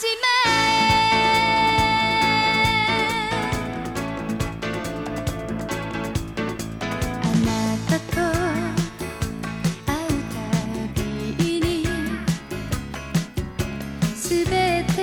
」「あなたと会うたびにすべて」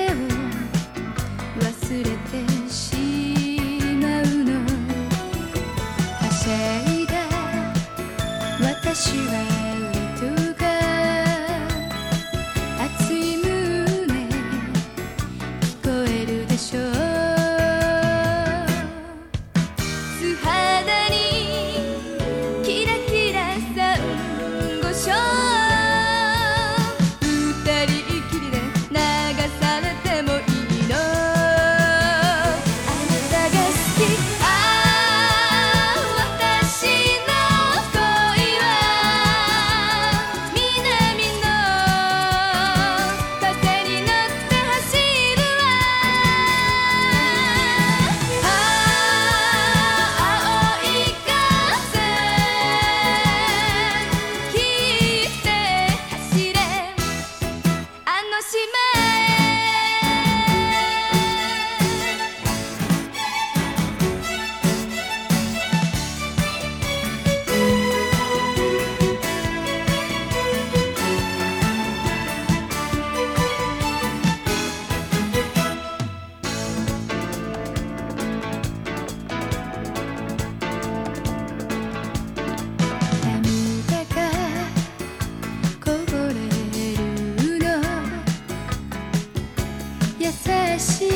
しい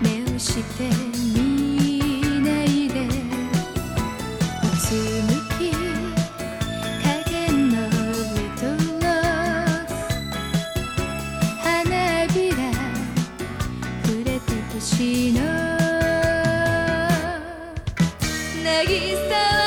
目をしてみないで。つむき影のレトロ花びら触れてほしいの。渚